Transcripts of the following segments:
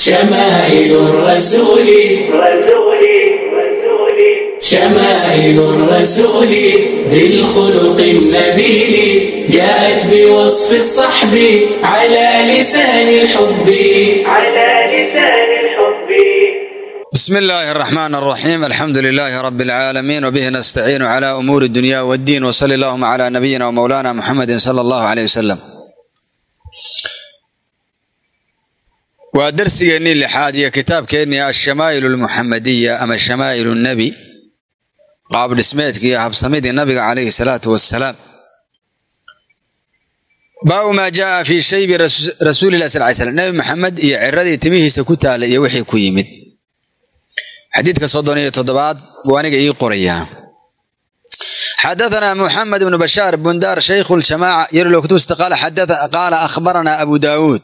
شمائل الرسول رسول رسول شمائل الرسول ذي الخلق النبيل جاءت بوصف الصحب على لسان الحب على لسان الحب بسم الله الرحمن الرحيم الحمد لله رب العالمين وبه نستعين على أمور الدنيا والدين وصلى اللهم على نبينا ومولانا محمد صلى الله عليه وسلم waa darsigeennii lixaad iyo kitaabkeennii alshamaa'il almuxamadiya ama shamaa'il nnebi qaab dhismeedkii iyo habsamidii nabiga calayhi salaatu wassalaam. Baabu maa jaaa fii shaybi rasuulilah sal ly slam nebi maxamed iyo ciradii timihiisa ku taala iyo wixii ku yimid. Xadiidka soddon iyo toddobaad buu aniga ii qorayaa. Xadaثna muxamed bnu bashaar bundaar shaykhu ljamaaca yarlo kutubsta qaala akhbarana abu daawuud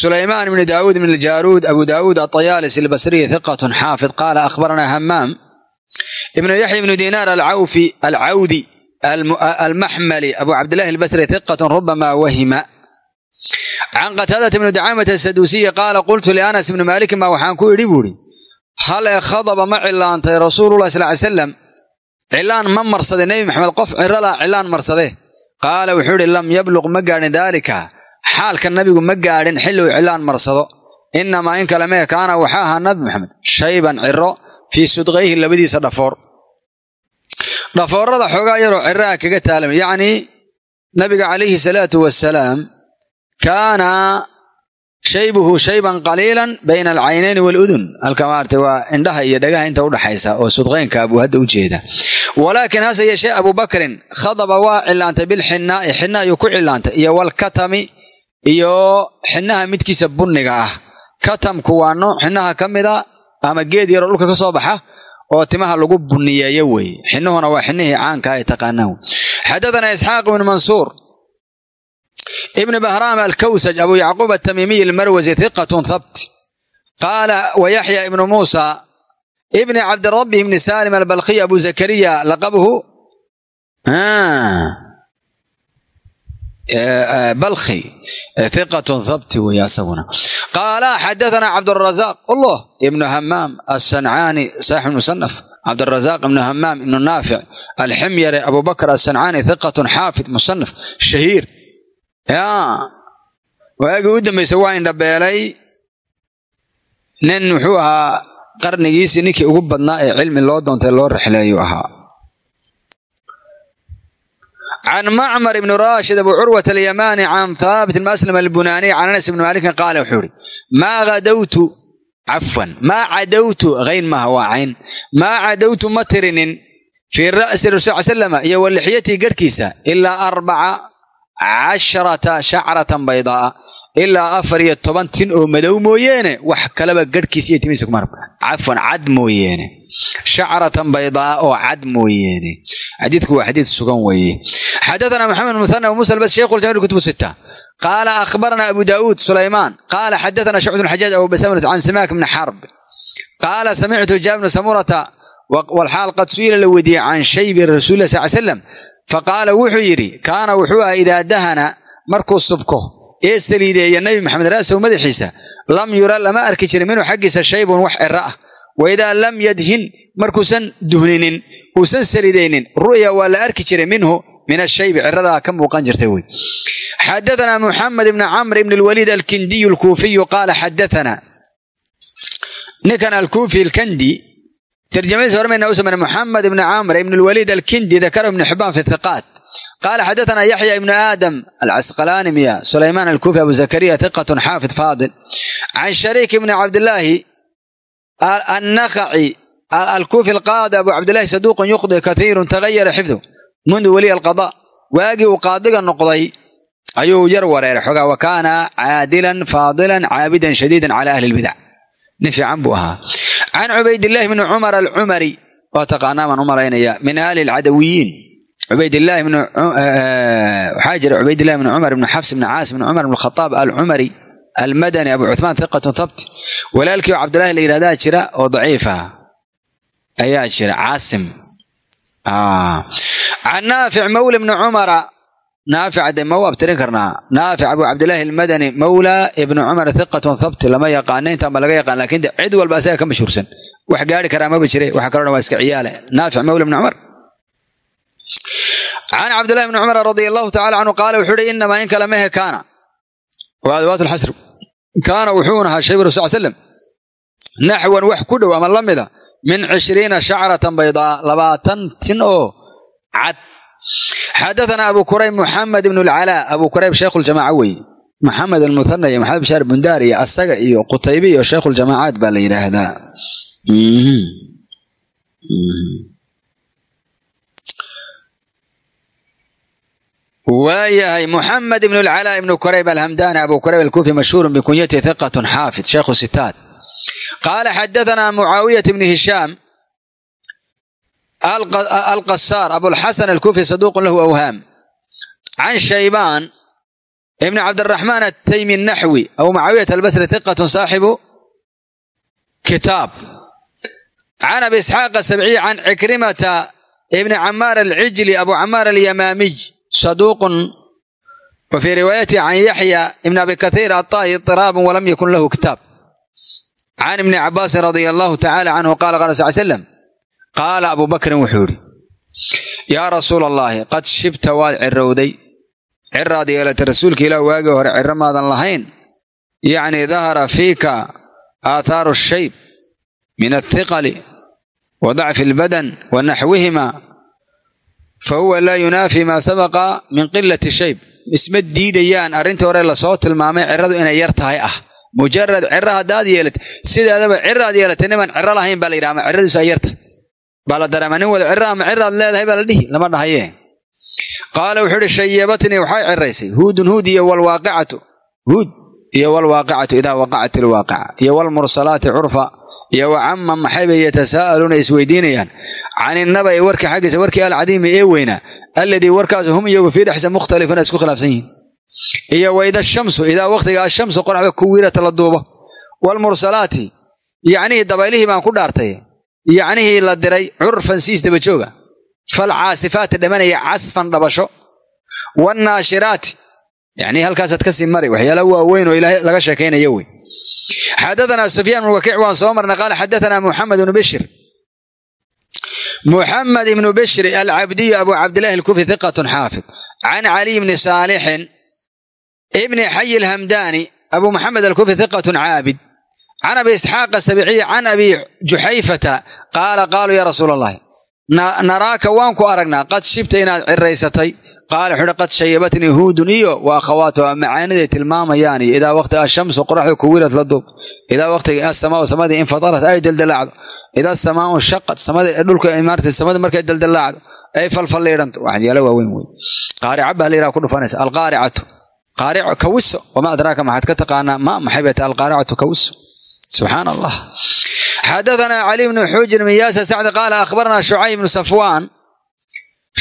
sulaymaan bn daawuud bn jaaruud abu daawuud aطayaalis albasriy hiqat xaafid qaala akhbarana hamaam ibnu yaxya ibnu dinaar alcawdi almaxmali abu cabdillahi albasri hiqat rubama wahima can qataadata bni dacaamat asaduusiyi qaala qultu lianas bni maalikin baa waxaan ku idhi buuhi hal ee khadaba ma cilaantay rasuululah sal ly salam cilaan ma marsade nebi maxamed qof ciralaa cilaan marsade qaala wuxuu idhi lam yabluq ma gaadhin daalika xaalka nabigu ma gaadhin xilli uu cilaan marsado. Inamaa in kale mee kaana waxaa ahaa nabi maxamed shayban ciro fii sudqayhi labadiisa dhafoor. Dhafoorada xoogaa yaroo ciraha kaga taalama yacnii nabiga calayhi salaatu wasalaam kaana shaybuhu shayban qaliilan bayna alcaynayni waaludun halka maarata waa indhaha iyo dhagaha inta udhaxaysa oo sudqaynka buu hadda u jeeda. Walaakiin hase yeeshee abubakrin khadaba waa cilaantay bilxinaa'i xinna ayuu ku cilaantay iyo walkatami iyo xinnaha midkiisa bunniga ah. Katamku waa nooc xinnaha ka mida ama geed yaroo dhulka ka soo baxa oo timaha lagu bunniyeeyo weeye xinnuhuna waa xinnihii caanka ay taqaanaan xadathana isxaaq ibnu mansuur ibn bahraam alkawsaj abu yacquub atamiimiy almarwasi hiqatun thabt. Qaala wayaxya ibnu muusa ibni cabdirabbi ibni salim albalkiy abu zakariya laqabuhu balkhi hiqatun thabti weeye asaguna qaala xadathana cabdurazaq allah ibnu hamaam asancaani saaxib musanaf cabdurazaq ibnu hamaam ibnu naafic alximyare abu bakr asancaani hiqatun xaafid musanaf shahiir waagii u dambaysay waa indhabeelay nin muxuu ahaa qarnigiisii ninkii ugu badnaa ee cilmi loo doontay loo rexleeyu ahaa can macmar ibni raashid abu curwat alyamaani can haabit ibn aslam albunaaniy can anas ibni maalikin qaala wuxuu ihi maa adawtu cafwan maa cadawtu hayn maaha waa cayn maa cadawtu ma tirinin fii ra'si rasul l slama iyo walixyatii garhkiisa ilaa arbaca casharata shacratan baydaa ilaa afar iyo toban tin oo madow mooyeene wax kaleba garhkiisa iyo timihiisa kumar cafwan cad mooyeene. Shacratan baydaa oo cad mooyeene. Xadiidku waa xadiid sugan weeye. Xadathana maxamed muthana musa albas shaykhu ljamil kutub sita qaala akhbarana abu daauud sulaymaan. Qaala xadathana shucbatu lxajaaj abu basamr can simaak bni xarb qaala samictu jaabir bna samurata walxaal qad su'ila la weydiiyey can shaybi rasuuli sal slam faqaala wuxuu yidhi kaana wuxuu aha idaa dahana markuu subko ee saliideeya nebi maxamed ra'sahu madaxiisa lam yura lama arki jirin minhu xaggiisa shaybun wax ciro ah. Wa idaa lam yadhin markuusan duhninin uusan saliidaynin ru'ya waa la arki jiray minhu min ashaybi ciradaa ka muuqan jirtay wey xadathana muxamed ibni camr ibni lwaliid alkindiyu alkuufiyu qaala xadathana ninkan alkuufi alkandi trjamadiis hore maynaa u sameyna moxamed ibni camr ibn lwaliid alkindi dakarahu ibn xibaan fi hiqaat qaala xadaana yaxya ibnu aadam alcasqalaani miya sulaymaan alkufi abu zakariya hiqatun xaafid faadil can shariik ibni cabdillaahi annakaci alkufi alqaadi abu cabdillahi saduuqun yuqdi kaiirun tagayara xifdu mundu weliya alqada waagii uu qaadiga noqday ayuu yar wareeray xogaa wa kaana caadilan faadilan caabidan shadiidan cala ahli lbidac nin fiican buu ahaa can cubaydillaahi bni cumar alcumari waa taqaanaa baan u malaynayaa min aali alcadawiyiin cubaydilaahi bn waxaa jira cubaydillahi bni cumar ibni xafs ibni caas ibni cumar ibn khataab alcumari almadani abu cuhmaan hiqatun thabti walaalkii oo cabdillahi la yidhahdaa jira oo daciif ah ayaa jira caasim can naafic mawla bni cumara naafica de ma u abtirin karnaa naafic abu cabdillaahi almadani mawla ibnu cumar hiqatun thabti lama yaqaana intaan laga yaqaan laakiin de cid walba asaga ka mashhuursan wax gaari karaa maba jire waxa kaloo waa iska ciyaale naafic mawla ibni cumar can cabdillahi bni cumar radia allahu tacala canhu qaala wuxuu uhi inamaa in kale mehe kaana waa lxasr kaana wuxuuna ahaa shayb rasul slam naxwan wax ku dhow ama la mida min cishriina shacratan baydaa labaatan tin oo cad xadaana abu kurayb muxamed ibn lcalaa abu kurayb shaykhu ljamaca weeye maxamed almuthana iyo maxamed bishaar bundaar iyo asaga iyo qutaybe iyo shaykhu ljamacaat baa la yidhaahdaa waayahay muxamed ibn lcalaa ibnu kurayb alhamdani abu kurayb alkufi mashhuurun bikunyati hiqat xaafid shaykhu sitaat qaala xadaana mucaawiyat bni hishaam alqasaar abulxasan alkufi saduuqun lahu awhaam can shaybaan ibni cabdiraxmaan ataymi naxwi abu mucaawiyat albasri hiqatun saaxibu kitaab can abi isxaaq asabciy can cikrimata ibni camaar alcijli abu camaar alyamaamiy saduuqun wa fii riwaayatihi can yaxya ibni abi kathiir aطaa'i iطiraabun walam yakun lahu kitaab can ibni cabaasin radia allahu tacala canhu qala qala sal slam qaala abu bakrin wuxuu idhi yaa rasuula allaahi qad shibta waad cirowday. Ciraad yeelatay rasuulka ilaah waagii hore ciro maadan lahayn. Yacni dahara fiika aathaaru shayb min athiqali wa dacfi albadan wa naxwihima fa huwa laa yunaafi maa sabaqa min qilati shayb isma diidayaan arrintii hore la soo tilmaamay ciradu inay yar tahay ah. Mujarad ciro haddaad yeelatay sideedaba ciraad yeelatay niman ciro lahayn baa la yidhaha ama ciradiisu ay yartahay baa la dareema nin wada ciro ama ciraad leedahay baa la dhihi lama dhahaye. Qaala wuxuu ihi shayabatnii waxay ciraysay huudun huud iyo walwaaqicatu huud iyo walwaaqicatu idaa waqacat ilwaaqica iyo walmursalaati curfa. Iyo wa cama yatasaa'aluuna isweydiinayaan. Can innaba'i warkii xaggiisa warkii alcadiimi ee weynaa alladii warkaasu hum iyagu fii dhexsa mukhtalifuna isku khilaafsan yihiin. Iyo wa ida shamsu idaa wakhtiga ashamsu qoraxda ku wiirata la duubo. Walmursalaati yacnihii dabaylihii baan ku dhaartay yacnihii la diray curfan siis dabajooga falcaasifaati dhamanaya casfan dhabasho. Wannaashiraati yacnii halkaasaad ka sii mari waxyaala waaweyn oo ilaahay laga sheekaynayo wey. Xadaanaa sufyaan bnu wakiic waan soo marnay qaala xadaanaa muxamed ibnu bishir muxamed ibnu bishri alcabdiyu abu cabdillahi alkufi hiqatun xaafid. Can caliy bni saalixin ibni xayi alhamdaani abu maxamed alkufi hiqatun caabid can abi isxaaq asabiciyi can abi juxayfata qaala qaaluu yaa rasuula allahi naraaka waan ku aragnaa qad shibta inaad ciraysatay qaala wuxuu uhi qad shayabatnii huudun iyo wa akhawaatuha macaaniday tilmaamayaan iyo idaa waqti ashamsu qoraxdu kuwilad la duub idaa waqtiga asamaau samadii infadarat ay daldalaacdo idaa samaau shaqad dhulka imaarta samada markay daldalaacdo ay falfalliidhanto waxyaala waaweyn wey qaarica baa la yidhaha ku dhufanaysa alqaaricatu qaarico kawiso wamaa adraaka maxaad ka taqaanaa ma maxay bay subxaan allah xadaanaa cali bnu xujr min yaasa sacdi qaala akhbaranaa shucayb bnu safwaan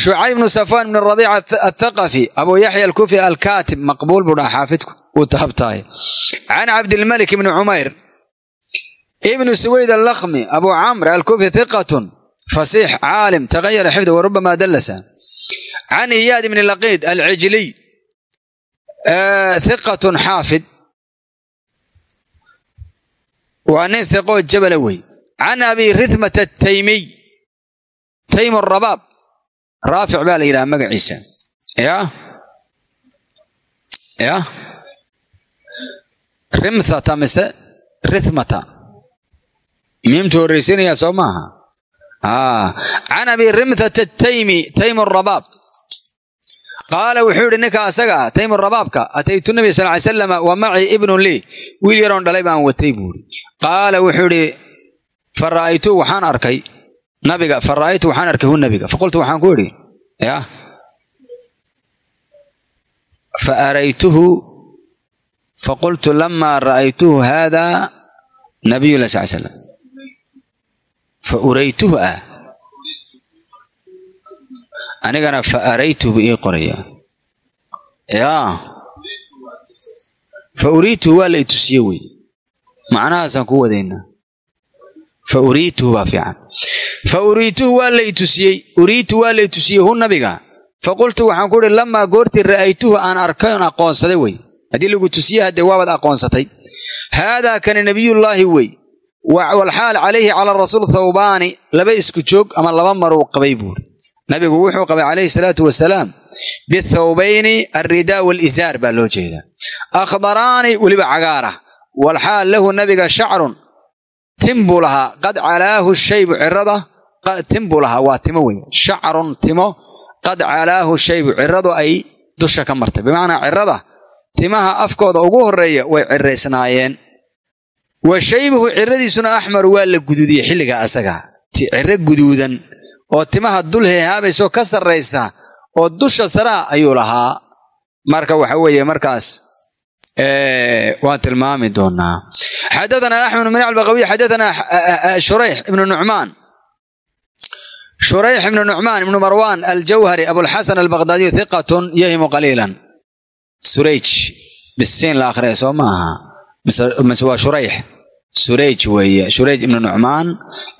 shucayb bnu safwaan bn rabiica athaqafi abu yaxya alkufi alkaatib maqbuul buu dhaha xaafidku uu tahabtahay can cabdilmalik bni cumayr ibnu suwayd allakhmi abu camr alkufi hiqatun fasiix caalim tagayara xifda warubama dallasa. Can iyaad bni laqiid alcijliy hiqatun xaafid waa nin hiqoo jabala wey. Can abi rithmata ataymiy taym rabaab raafic baa la yidhaha magaciisa. Ya? Ya? Rimthata mise rithmata miimtu horraysiinayaa soo maaha? Can abi rimthata ataymi taym rabaab qaala wuxuu yidhi ninka asaga ah taymu rabaabka ataytu nabiy sal ly salam wa macii ibnun lii. Wiil yaroon dhalay baan watay buu ihi qaala wuxuu idhi fa ra'aytu waxaan arkay nabiga fa ra'aytu waxaan arkay hu nabiga. Faqultu waxaan ku idhi ya? Fa araytuhu faqultu lama ra'aytuhu hada nabiy lah sal slam fa uraytuhu ah anigana fa araytuhu bu ii qoraya. Yaa fa uriituhu waa la itusiye wey. Macnahaasaan ku wadaynaa. Fa uriituhu baa fiican. Fa uriituhu waa la itusiyey uriitu waa la itusiyey hu nabiga. Faqultu waxaan ku uhi lamaa goortii ra'aytuhu aan arkay on aqoonsaday wey. Haddii lagu tusiye haddee waabaad aqoonsatay. Haadaa kani nebiyullaahi wey. Walxaal calayhi cala rasuul thawbaani laba isku joog ama laba maruu qabay buuri nabigu wuxuu qabay calayhi salaatu wasalaam bithawbayni alridaa walizaar baa loo jeedaa. Akhdaraani weliba cagaara walxaal lahu nabiga shacrun tim buu lahaa qad calaahu shaybu cirada tim buu lahaa waa timo wey shacrun timo qad calaahu shaybu ciradu ay dusha ka martay. Bimacnaa cirada timaha afkooda ugu horreeya way ciraysnaayeen wa shaybuhu ciradiisuna axmaru waa la guduudiyey xilligaa asaga ciro guduudan oo timaha dul heehaabaysoo ka sarraysa oo dusha saraa ayuu lahaa. Marka waxa weeye markaas waan tilmaami doonaa. Xadaana axmed bn albaqawiy xadaana shurayx ibnu nucmaan shurayx ibnu nucmaan ibnu marwan aljawhari abulxasan albaqdaadiyu hiqatun yahimu qaliilan. Surayj bisiin la akhriya soo ma aha. Mise waa shurayx surayj weeye shurayj ibnu nucmaan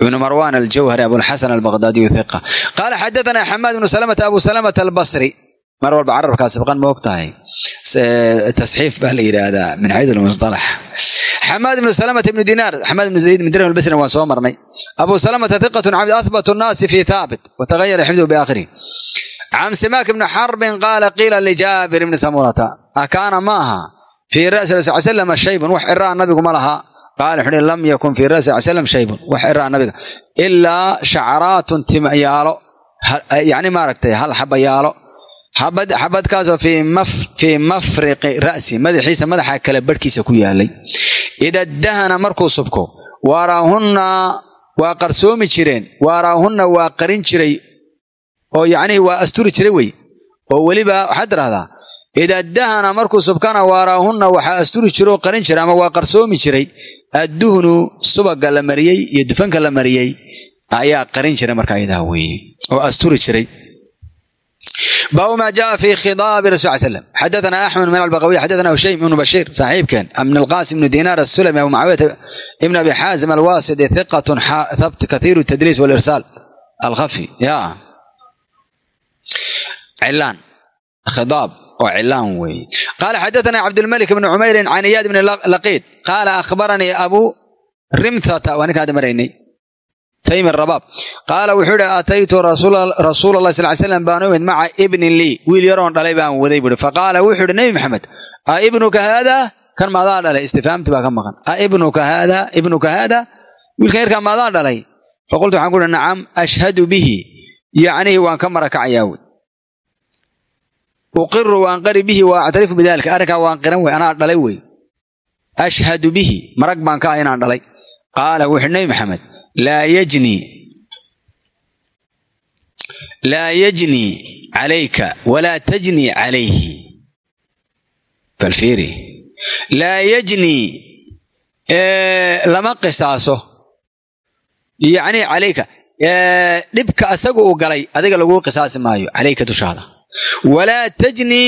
ibnu marwan aljawhari abulxasan albaqdaadiyu hiqa qaala xadaana xamaad ibnu salamata abu salamata albasri. Mar walba carabkaa sibqan ma og tahay tasxiif baa la yidhaahdaa min xayd lmusalax xamaad ibnu salamata ibnu dinaar xamaad ibnu zayd ibn dirham albasri waan soo marnay. Abu salamata hiqatun cabd athbatu nnaasi fi thaabit watagayara xifduhu biaakhirih can simaak ibni xarbin qaala qiila lijaabir ibni samurata akaana ma aha fii ra'si rasul slam shaybun wax ciraa nabigu ma laha qaala wuxuu lam yakun fii ra'si slam shaybun wax ciraa nabiga ilaa shacraatun timayaalo yani maaragtay hal xabayaalo xabadkaasoo fii mafriqi ra'si madaxiisa madaxa kale barhkiisa ku yaalay ida dahana markuu subko waaraahunna waa qarsoomi jireen waaraahunna waa qarin jiray oo yacnihii waa asturi jiray wey oo weliba waxaad tidhahdaa ida dahana markuu subkana waaraahunna waxaa asturi jira oo qarin jiray ama waa qarsoomi jiray adduhnu subaga la mariyey iyo dufanka la mariyey ayaa qarin jiray markaa idaa weeye oo asturi jiray baabu maa jaa fi khidaabi rasul l slam xadaana axmed min albaqawiy xadaana hushaym ibnu bashiir saaxiibkeen min alqaasim ibnu dinaar asulami abu mucaawiyata ibn abi xaazim alwaasidi hiqatun thabt kathiiru tadliis walirsaal alkhafi ya cilaan khidaab oo cilaan weeye qaala xadaana cabdulmalik ibni cumeyrin can iyaad ibni laqiid qaala akhbaranii abu rimthata waa ninka hadda maraynay taymi rabaab qaala wuxuu ihi ataytu rasuula allah sal slam baan u imid maca ibnin lii wiil yaroon dhalay baan waday buui faqaala wuxuu ihi nebi maxamed a ibnuka haada kan maadaa dhalay istifhaamti baa ka maqan a ibnuka haada ibnuka haada wiilkan yarkaa maadaa dhalay faqultu waxaan ku uhi waan ka marakacayaa wey uqiru waan qari bihi wa actarifu bidalika arrinkaa waan qiran wey anaa dhalay wey ashhadu bihi marag baan ka inaan dhalay qaala wuxuu nebi maxamed laa yajni laa yajni calayka walaa tajni calayhi bal fiiri laa yajni lama qisaaso yacni calayka dhibka asaga uu galay adiga laguu qisaasi maayo calayka dushaada walaa tajni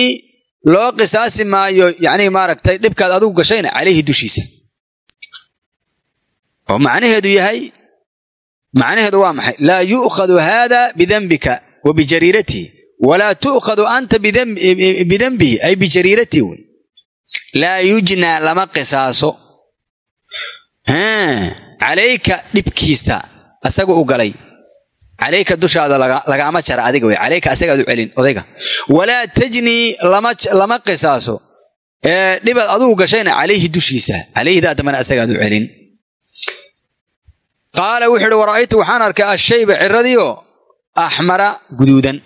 loo qisaasi maayo yacni maaragtay dhibkaad adigu gashayna calayhi dushiisa. Oo macnaheedu yahay macnaheedu waa maxay? Laa yu'khadu haada bidanbika wa bijariiratihi. Walaa tu'khadu anta bidanbihi ay bijariiratihi wey. Laa yujnaa lama qisaaso. Calayka dhibkiisa asaga u galay calayka dushaada lagaama jara adiga wey calayka asagaad u celin odayga walaa tajnii lama qisaaso dhibaad adugu gashayna calayhi dushiisa calayhidaa dambana asagaad u celin qaala wuxuu uhi wara'aytu waxaan arkay ashayba ciradiio axmara guduudan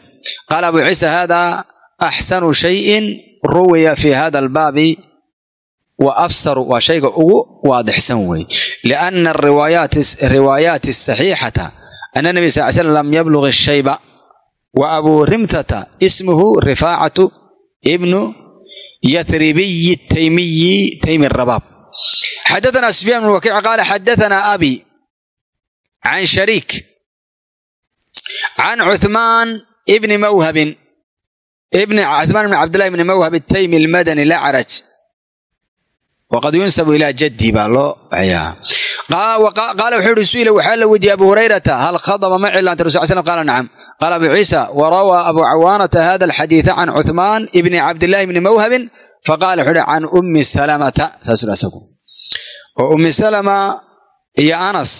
qaala abu ciisa haadaa axsanu shayin ruwiya fi hada albaabi wa afsaru waa shayga ugu waadixsan wey lianna riwaayaati asaxiixata ana nabi sal slam lam yablug shayba wa abuu rimtata ismuhu rifaacatu ibnu yathribiyi taymiyi taymi rabaab xadaana sufyaan bn wakiic qaala xadaana abi can shariik can cuhmaan ibni mawhabin ibni cuhmaan ibni cabdillahi ibni mawhab itaymi almadani laa caraj waqad yunsabu ilaa jaddi baa loo qaala wuxuu ihi su'ila waxaa la weydiiyey abu hurayrata hal khadaba ma cilaantay rasul slam qaala nacam qaala abu ciisa warawaa abu cawaanata hada alxadiida can cuthmaan ibni cabdillahi ibni mawhabin faqala wuxuu ihi can ummi salamata saasuu asagu oo ummi salama iyo anas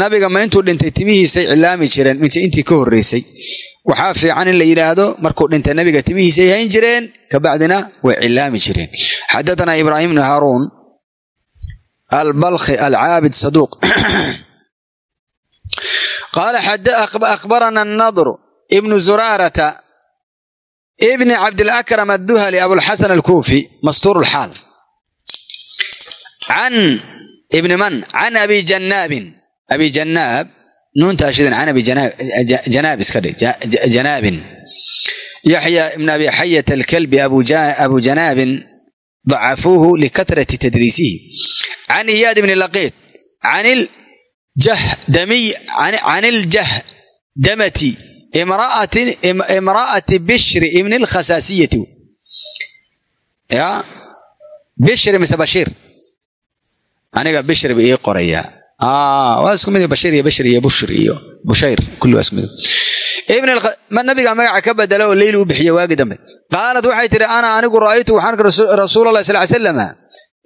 nabiga ma intuu dhintay timihiisay cilaami jireen intii ka horreysay waxaa fiican in la yidhaahdo markuu dhintay nabiga timihiisay hayn jireen kabacdina way cilaami jireen xadatanaa ibraahim bni haaruun albalkhi alcaabid saduuq qaala akhbarana annadr ibnu zuraarata ibni cabdilakram adduhali abulxasan alkuufi mastuur lxaal can ibni man? Can abi jannaabin abi janaab nuuntaa shidan can abi janaab iska dhe janaabin yaxya ibn abi xayat alkalbi abu janaabin dacafuuhu likatrati tadriisihi can iyaad ibni laqiid can iljahdamati imra'ati bishri ibni lkhasaasiyati ya bishri mise bashiir aniga bishri ba ii qorayaa waa isku mid bashir iyo bashir iyo bushir iyo bushayr kulli waa isku mid nabiga magaca ka bedela oo leyli u bixiya waagi dambe. Qaalat waxay tihi ana anigu ra'aytu waxaan rasuulallahi sal slama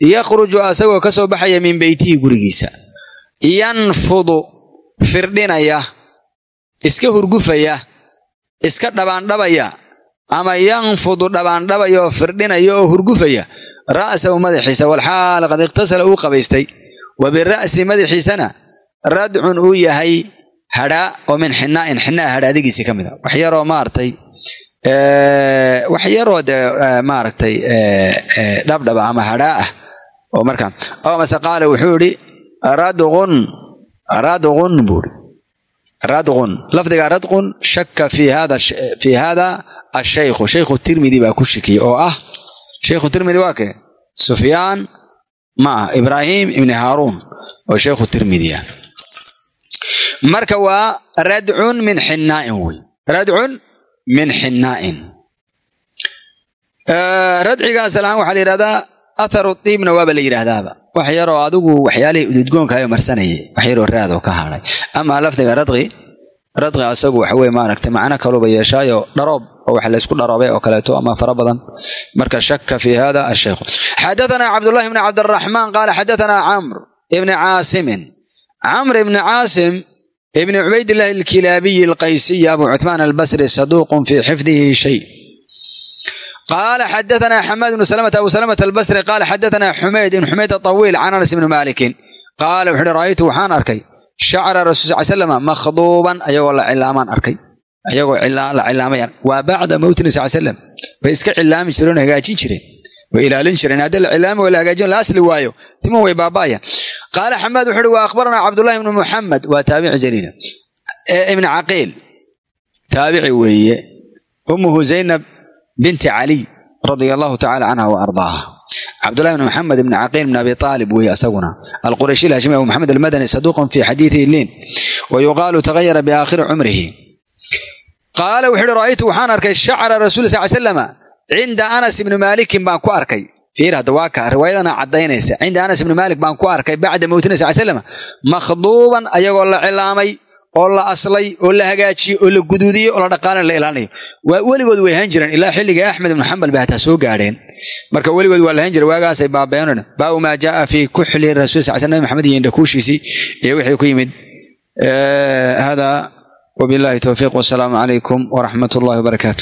yakhruju asagoo ka soo baxaya min beytihi gurigiisa. Yanfudu firdhinaya iska hurgufaya iska dhabaandhabaya ama yanfudu dhabaandhabaya oo firdhinaya oo hurgufaya ra'sahu madaxiisa walxaal qad iqtasala uu qabaystay. Wa bira'si madaxiisana radcun uu yahay hadhaa oo min xinaa'in xinaa hadhaadigiisii ka mid a wax yaroo maaragtay wax yaroo dee maaragtay dhabdhaba ama hadhaa ah oo markaa oo mase qaala wuxuu idhi radqun radqun buuri radqun lafdiga radqun shaka fi hada fi hada ashaykhu shaykhu tirmidi baa ku shikiyey oo ah shaykhu tirmidi waa kee? Sufyaan ma ah ibraahim ibni haaruun oo shaykhu tirmidiya marka waa radcun min xinaa'in wey radcun min xinaa'in radcigaas alahaan waxaa la yidhahdaa atharu diibna waaba la yidhaahdaaba. Wax yaroo adigu waxyaalihii ududgoonkayo marsanayay wax yaroo raadoo ka hadhay ama lafdiga radqi radqi asagu waxa weye maaragtay macno kaluba yeeshaayo dharoob oo wax laysku dharoobay oo kaleeto ama fara badan. Marka shaka fi hada ashaykhu xadathana cabdullahi bni cabdiraxmaan qaala xadathana camr ibni caasimin camr ibni caasim ibni cubaydillahi alkilaabiyi alqaysiyi abu cuthmaan albasri saduuqun fii xifdihi shay. Qaala xadathana xamaad ibnu salamata abu salamata albasri qaala xadathana xumayd ibn xumayd atawiil can anas ibni maalikin qaala wuxu uhi ra'aytu waxaan arkay shacra rasul sal slama makhduuban ayagoo la cilaamaan arkay. Ayagoo la cilaamayaan waa bacda mowti nabi sal slam way iska cilaami jireen hagaajin jireen way ilaalin jireen. Haddii la cilaami waa la hagaajin. La asli waayo. Timuhu way baaba'ayaan. Qaala xamaad wuxu uhi wa akhbaranaa cabdullahi ibnu muxamed waa taabici jaliila ibni caqiil taabici weeye. Ummuhu zaynab binti caliy radia allahu tacala canha wa cabdullahi bn maxamed ibni caqiil bn abi aalib weeye asaguna. Alqurayshi alhashimi abu maxamed almadani saduuqun fi xadiidihi liin. Wa tagayara biaakhiri cumrihi qaala wuxu uhi ra'aytu waxaan arkay shacra rasuuli sal slama cinda anas ibni maalikin baan ku arkay. Fiir hadda waa ka riwaayadana caddaynaysa. Cinda anas ibni maalik baan ku arkay bacda mowti nabi sal slama makhduuban ayagoo la cilaamay oo la aslay oo la hagaajiyey oo la guduudiyey oo la dhaqaalin la ilaalinayo waa weligood way ahaan jireen ilaa xilliga axmed ibnu xambal bay hataa soo gaadheen. Marka weligood waa la ahaan jire waagaasay baabeen baabu maa jaaa fii kuxli rasul sal sl maxamed iyo indhakuushiisii iyo wixii ku yimid. Hada wabillahi towfiiq wasalaamu calaykum waraxmat ullahi wabarakaatu